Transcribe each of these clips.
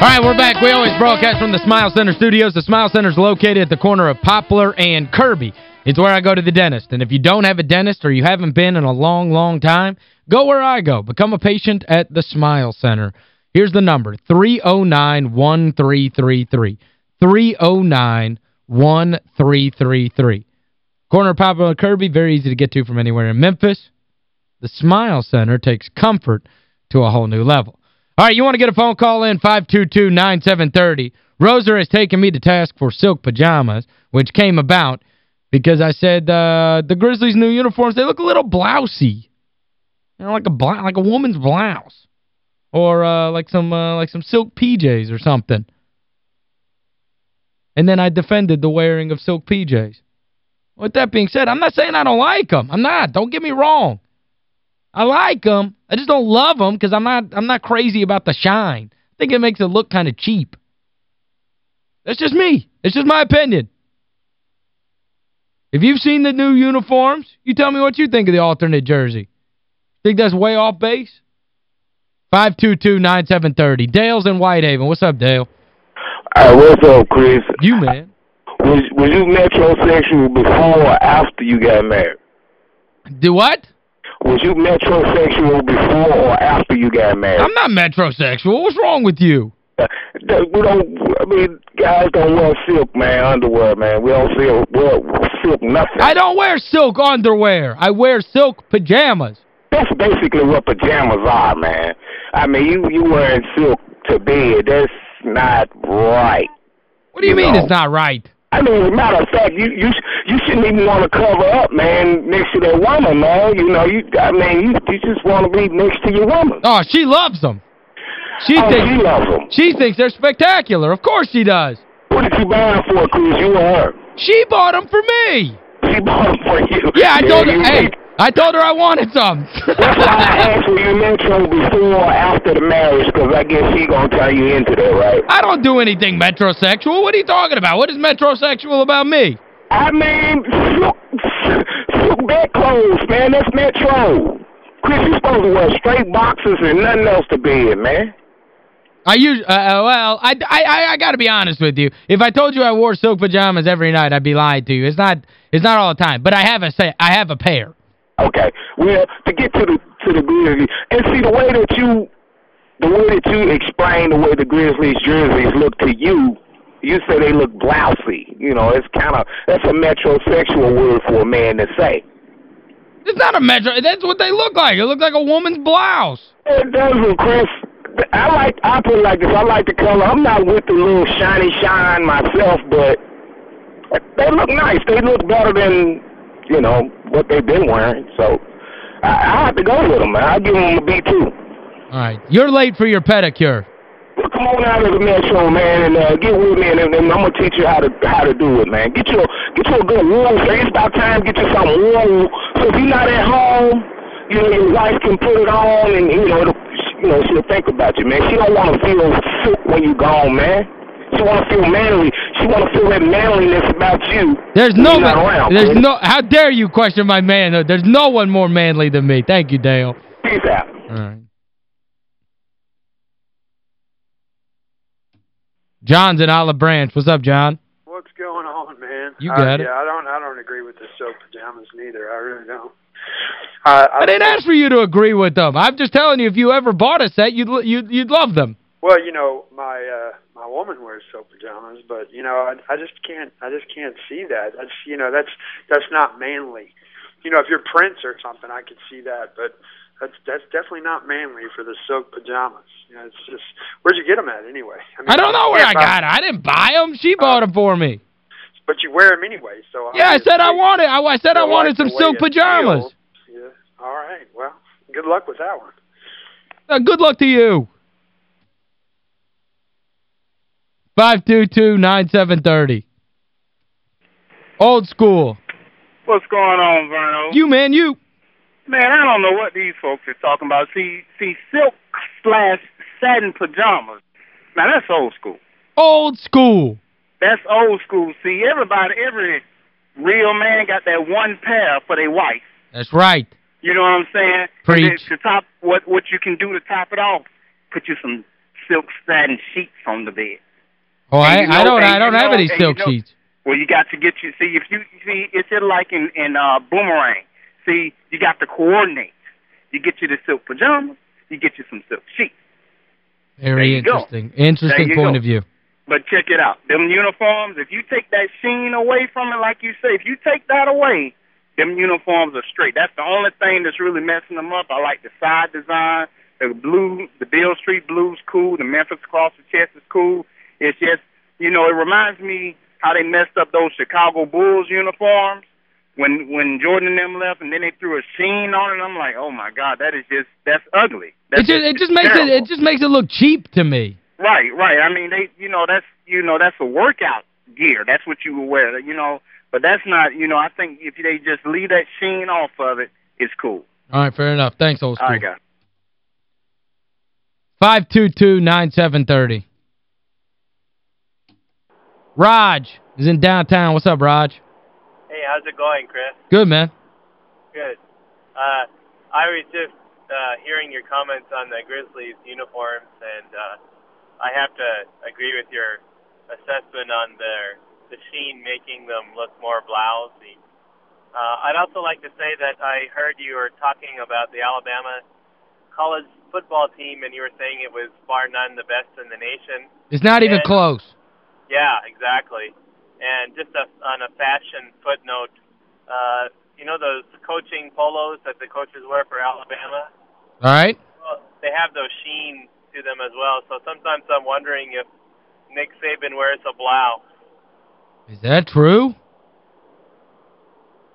All right, we're back. We always broadcast from the Smile Center studios. The Smile Center is located at the corner of Poplar and Kirby. It's where I go to the dentist. And if you don't have a dentist or you haven't been in a long, long time, go where I go. Become a patient at the Smile Center. Here's the number, 309-1333. 309-1333. Corner of Poplar and Kirby, very easy to get to from anywhere in Memphis. The Smile Center takes comfort to a whole new level. All right, you want to get a phone call in, 522-9730. Roser has taken me to task for silk pajamas, which came about because I said uh, the Grizzlies' new uniforms, they look a little blousy. You know, like a like a woman's blouse. Or uh, like some uh, like some silk PJs or something. And then I defended the wearing of silk PJs. With that being said, I'm not saying I don't like them. I'm not. Don't get me wrong. I like them. I just don't love them because I'm not I'm not crazy about the shine. I think it makes it look kind of cheap. That's just me. It's just my opinion. If you've seen the new uniforms, you tell me what you think of the alternate jersey. Think that's way off base? 522-9730. Dale's in Whitehaven. What's up, Dale? Hey, what's up, Chris? You, man. Was, was you metrosexual before or after you got married? Do what? Was you metrosexual before or after you got married? I'm not metrosexual. What's wrong with you? Uh, we don't, I mean, guys don't wear silk, man, underwear, man. We don't wear, wear silk nothing. I don't wear silk underwear. I wear silk pajamas. That's basically what pajamas are, man. I mean, you you wearing silk to bed. That's not right. What do you, you mean know? it's not right? I mean, as a matter of fact, you you you shouldn't even want to cover up, man, next to that woman, man. You know, you I mean, you you just want to be next to your woman. Oh, she loves them. She oh, thinks she loves them. She thinks they're spectacular. Of course she does. What did you buy them for, Chris? You or her? She bought them for me. She bought them for you. Yeah, I told her, hey, I told her I wanted some. That's why I asked your metro before or after the marriage, because I guess she going to turn you into that, right? I don't do anything metrosexual. What are you talking about? What is metrosexual about me? I mean, look, look back clothes, man. That's metro. Chris, you supposed to wear straight boxes and nothing else to bed, man. I use uh, uh, well, I I I got to be honest with you. If I told you I wore silk pajamas every night, I'd be lying to you. It's not it's not all the time, but I have a say I have a pair. Okay. Well, to get to the to the Grizzlies, and see the way that you the way that you explain the way the Grizzlies jerseys look to you, you say they look blousy. You know, it's kind of that's a metrosexual word for a man to say. It's not a metro. That's what they look like. It looks like a woman's blouse. It doesn't, Chris. I like I put it like this. I like the color. I'm not with the little shiny shine myself, but they look nice. They look better than you know, what they've been wearing. So I, I have to go with them, man. I'll give them a B2. All right. You're late for your pedicure. Well, come on out of the metro, man, and uh, get with me, and, and I'm gonna teach you how to how to do it, man. Get you get you a good wool. It's about time get you some wool. So if you're not at home, you know your wife can put it on, and you know, you know she'll think about you, man. She don't want to feel sick when you're gone, man. She want to feel manly. She want to feel that manliness about you. There's no around, there's no how dare you question my manhood. There's no one more manly than me. Thank you, Dale. Peace out. All right. John's in Olive Branch. What's up, John? What's going on, man? You got uh, it. Yeah, I don't I don't agree with the silk pajamas neither. I really don't. Uh, I, I didn't ask for you to agree with them. I'm just telling you if you ever bought a set, you'd you'd you'd love them. Well, you know, my uh woman wears silk pajamas, but you know, I I just can't I just can't see that. That's you know, that's that's not manly. You know, if you're Prince or something, I could see that, but that's that's definitely not manly for the silk pajamas. You know, it's just where'd you get them at anyway? I, mean, I don't know where I got them. I didn't buy them. She uh, bought them for me. But you wear them anyway, so Yeah, I said I wanted I, I said I wanted some silk pajamas. Yeah. All right. Well, good luck with that one. Uh, good luck to you. 522-9730. Old school. What's going on, Verno? You, man, you. Man, I don't know what these folks are talking about. See, see, silk slash satin pajamas. Now, that's old school. Old school. That's old school. See, everybody, every real man got that one pair for their wife. That's right. You know what I'm saying? Preach. To top, what what you can do to top it off, put you some silk satin sheets on the bed. Oh, I, know- I don't I don't have know- any and you silk know- sheets. Well, you got to get you. See, if you see, it's like in in uh, boomerang. See, you got to coordinate. You get you the silk pajamas. You get you some silk sheets. Very you go. interesting. Interesting point go. of view. But check it out. Them uniforms, if you take that sheen away from it, like you say, if you take that away, them uniforms are straight. That's the only thing that's really messing them up. I like the side design. The blue, the Beale Street blue's cool. The Memphis across the chest is cool. It's just, you know, it reminds me how they messed up those Chicago Bulls uniforms when when Jordan and them left, and then they threw a sheen on it. I'm like, oh my God, that is just that's ugly. That's It just it just makes it it just makes it look cheap to me. Right, right. I mean, they, you know, that's, you know, that's a workout gear. That's what you would wear, you know. But that's not, you know, I think if they just leave that sheen off of it, it's cool. All right, fair enough. Thanks, old school. All right, guys. 522-9730. Raj is in downtown. What's up, Raj? Hey, how's it going, Chris? Good, man. Good. Uh, I was just uh, hearing your comments on the Grizzlies uniforms, and uh, I have to agree with your assessment on their the sheen making them look more blousy. Uh, I'd also like to say that I heard you were talking about the Alabama college football team, and you were saying it was far none the best in the nation. It's not even And- close. Yeah, exactly. And just a, on a fashion footnote, uh, you know those coaching polos that the coaches wear for Alabama? All right? Well, they have those sheen to them as well. So sometimes I'm wondering if Nick Saban wears a blouse. Is that true?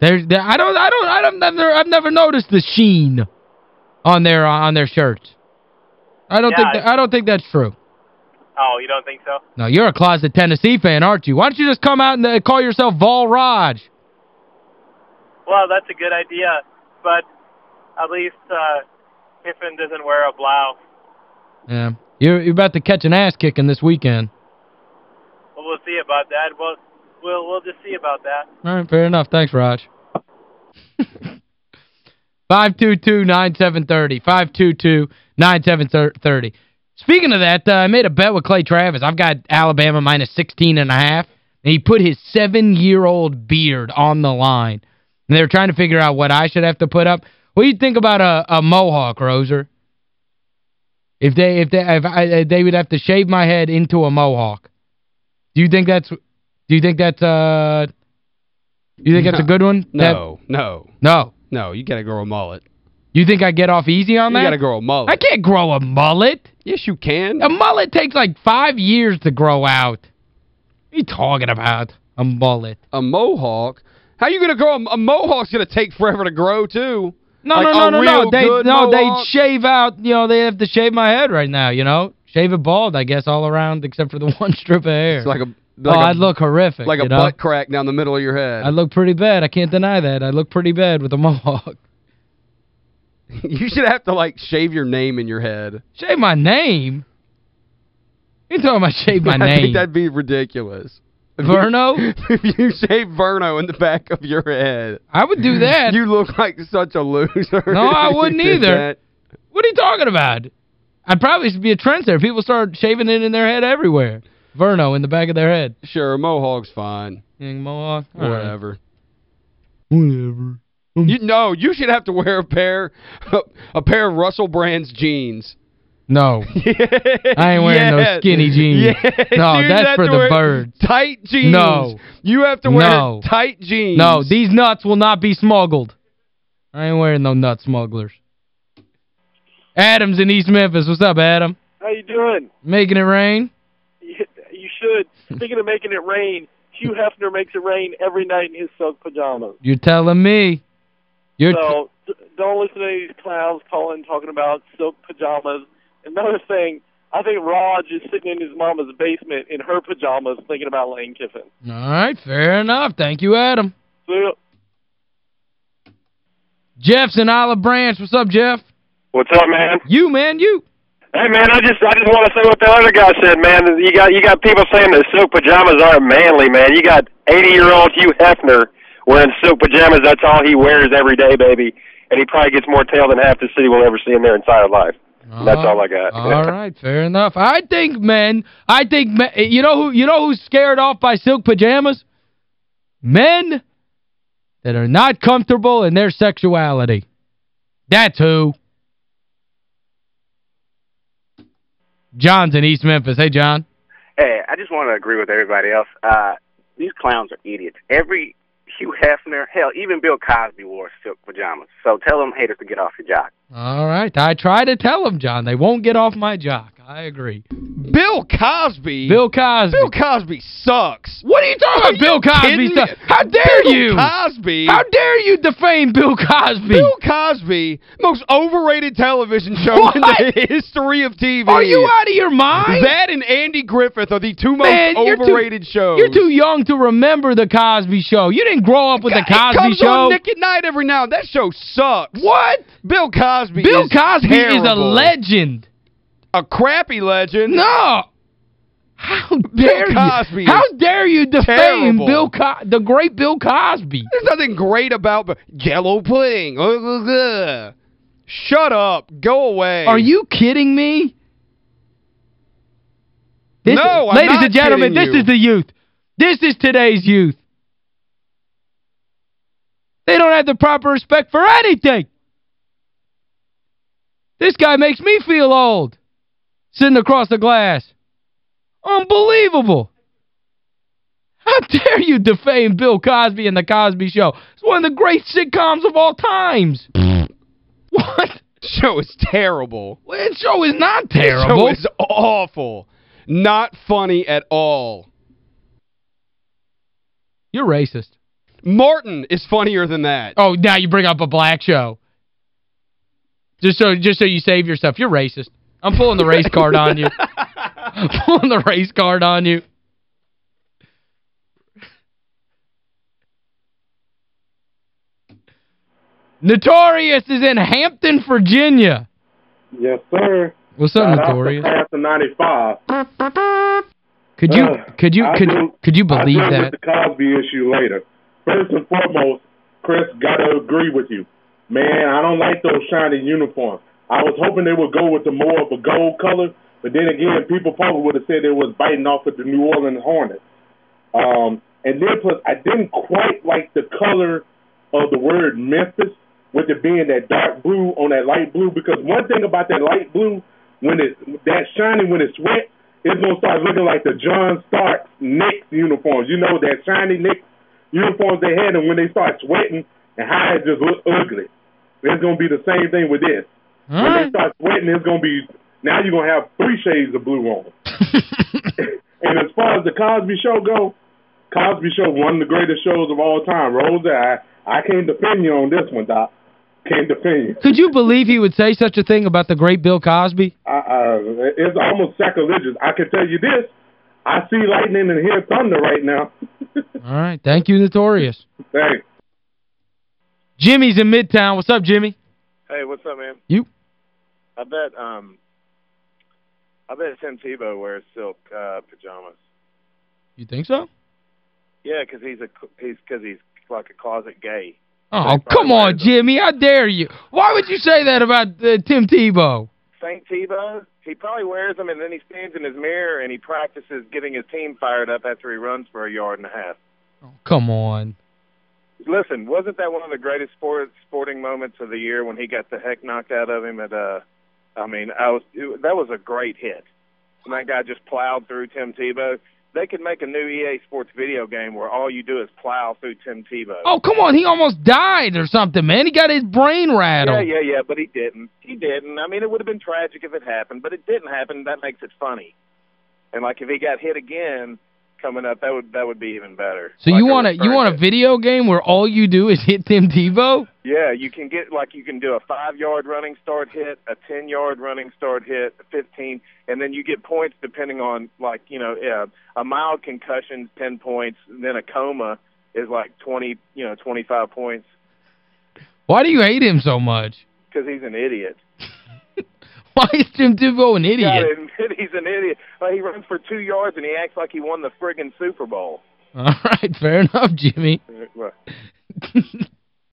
There's there, I don't I don't I don't never I've never noticed the sheen on their on their shirts. I don't Yeah, think that, I don't think that's true. Oh, you don't think so? No, you're a closet Tennessee fan, aren't you? Why don't you just come out and uh, call yourself Vol Raj? Well, that's a good idea, but at least uh, Kiffin doesn't wear a blouse. Yeah. You're, you're about to catch an ass kicking this weekend. Well, we'll see about that. Well, we'll we'll just see about that. All right, fair enough. Thanks, Raj. 522-9730. 522-9730. Speaking of that, uh, I made a bet with Clay Travis. I've got Alabama minus 16 and a half. And he put his seven-year-old beard on the line. And they were trying to figure out what I should have to put up. What do you think about a, a mohawk, Roser? If they if they if I, they would have to shave my head into a mohawk. Do you think that's do you think that's uh you think that's a good one? No, no, That, no. no. You got to grow a mullet. You think I get off easy on that? You got to grow a mullet. I can't grow a mullet. Yes, you can. A mullet takes like five years to grow out. What are you talking about? A mullet. a mohawk. How you going to grow a, a mohawk's going to take forever to grow, too. No, Like no, no, no, no. They no, they shave out, you know, they have to shave my head right now, you know? Shave it bald, I guess, all around except for the one strip of hair. It's like a oh, like a, I'd look horrific, like a know? butt crack down the middle of your head. I look pretty bad. I can't deny that. I look pretty bad with a mohawk. you should have to like shave your name in your head. Shave my name? You talking about shave my I name? think that'd be ridiculous. If you- Verno? if you shave Verno in the back of your head. I would do that. You look like such a loser. No, I wouldn't either. that. What are you talking about? I'd probably be a trendsetter. People start shaving it in their head everywhere. Verno in the back of their head. Sure, mohawk's fine. You think Mohawk? All right. Whatever. Whatever. You no, you should have to wear a pair a pair of Russell Brand's jeans. No. I ain't wearing no skinny jeans. Yes, No, you that's have for to the wear birds. Tight jeans. No. You have to wear No. tight jeans. No, these nuts will not be smuggled. I ain't wearing no nut smugglers. Adam's in East Memphis. What's up, Adam? How you doing? Making it rain? You, you should. Speaking of making it rain, Hugh Hefner makes it rain every night in his silk pajamas. You're telling me. You're So d- don't listen to these clowns calling talking about silk pajamas. Another thing, I think Raj is sitting in his mama's basement in her pajamas thinking about Lane Kiffin. All right, fair enough. Thank you, Adam. See ya. Jeff's in Olive Branch. What's up, Jeff? What's up, man? You, man, you. Hey, man, I just I just want to say what the other guy said, man. You got you got people saying that silk pajamas aren't manly, man. You got 80-year-old Hugh Hefner wearing silk pajamas. That's all he wears every day, baby. And he probably gets more tail than half the city will ever see in their entire life. That's all I got. All right, fair enough. I think men, I think men, you know who you know who's scared off by silk pajamas? Men that are not comfortable in their sexuality. That's who. John's in East Memphis. Hey, John. Hey, I just want to agree with everybody else. Uh, these clowns are idiots. Every Hugh Hefner, hell, even Bill Cosby wore silk pajamas. So tell them haters to get off your jock. All right. I try to tell them, John. They won't get off my jock. I agree. Bill Cosby. Bill Cosby. Bill Cosby sucks. What are you talking about, Bill Cosby? sucks? How dare Bill you? Cosby. How dare you defame Bill Cosby? Bill Cosby, most overrated television show in the history of TV. Are you out of your mind? That and Andy Griffith are the two most Man, you're too- overrated shows. You're too young to remember the Cosby Show. You didn't grow up with the it Cosby comes Show. on Nick at Nite every now and That show sucks. What? Bill Cosby Bill is Cosby is a legend. A crappy legend. No. How dare Cosby you? How is dare you defame terrible. Bill Co the great Bill Cosby? There's nothing great about Jello pudding. Ugh. Shut up. Go away. Are you kidding me? This No, I'm Ladies and gentlemen, this you. is the youth. This is today's youth. They don't have the proper respect for anything. This guy makes me feel old. Sitting across the glass. Unbelievable. How dare you defame Bill Cosby and The Cosby Show? It's one of the great sitcoms of all times. what? show is terrible. That show is not terrible. show is awful. Not funny at all. You're racist. Martin is funnier than that. Oh, now you bring up a black show. Just so just so you save yourself. You're racist. I'm pulling the race card on you. I'm pulling the race card on you. Notorious is in Hampton, Virginia. Yes, sir. What's up, Shout out to Notorious? Class of 95. Could you Uh, could you I'll could deal- could you I'll believe deal that? with the Cosby issue later. First and foremost, Chris, got to agree with you. Man, I don't like those shiny uniforms. I was hoping they would go with the more of a gold color, but then again, people probably would have said it was biting off of the New Orleans Hornets. Um, and then plus, I didn't quite like the color of the word Memphis, with it being that dark blue on that light blue. Because one thing about that light blue, when it that shiny when it's wet, it's gonna start looking like the John Stark Knicks uniforms. You know that shiny Knicks uniforms they had, and when they start sweating and how it just look ugly. It's gonna be the same thing with this. All when they start sweating, it's gonna be now you're gonna have three shades of blue on and as far as the Cosby Show go, Cosby Show one of the greatest shows of all time. Rose, I I can't defend you on this one, Doc. Can't defend you. Could you believe he would say such a thing about the great Bill Cosby? I, I, it's almost sacrilegious. I can tell you this: I see lightning and hear thunder right now. All right. Thank you, Notorious. Thanks. Jimmy's in Midtown. What's up, Jimmy? Hey, what's up, man? You. I bet um I bet Tim Tebow wears silk uh pajamas. You think so? Yeah, because he's a he's cuz he's like a closet gay. Oh, come on, Jimmy. How dare you? Why would you say that about uh, Tim Tebow? Saint Tebow, he probably wears them and then he stands in his mirror and he practices getting his team fired up after he runs for a yard and a half. Oh, Come on. Listen, wasn't that one of the greatest sport, sporting moments of the year when he got the heck knocked out of him at uh I mean, I was it, that was a great hit. And that guy just plowed through Tim Tebow. They could make a new EA Sports video game where all you do is plow through Tim Tebow. Oh, come on. He almost died or something, man. He got his brain yeah, rattled. yeah, yeah, but he didn't. He didn't. I mean, it would have been tragic if it happened, but it didn't happen. That makes it funny. And like if he got hit again, coming up, that would that would be even better. So Like you want a you want a video game where all you do is hit Tim Tebow? Yeah, you can get like you can do a five yard running start hit, a ten yard running start hit, a fifteen, and then you get points depending on like you know yeah, a mild concussion's ten points, and then a coma is like twenty you know twenty five points Why do you hate him so much? because he's an idiot. Why is Tim Tebow an idiot? He's an idiot. Like, he runs for two yards and he acts like he won the friggin' Super Bowl. All right, fair enough, Jimmy. Uh, right.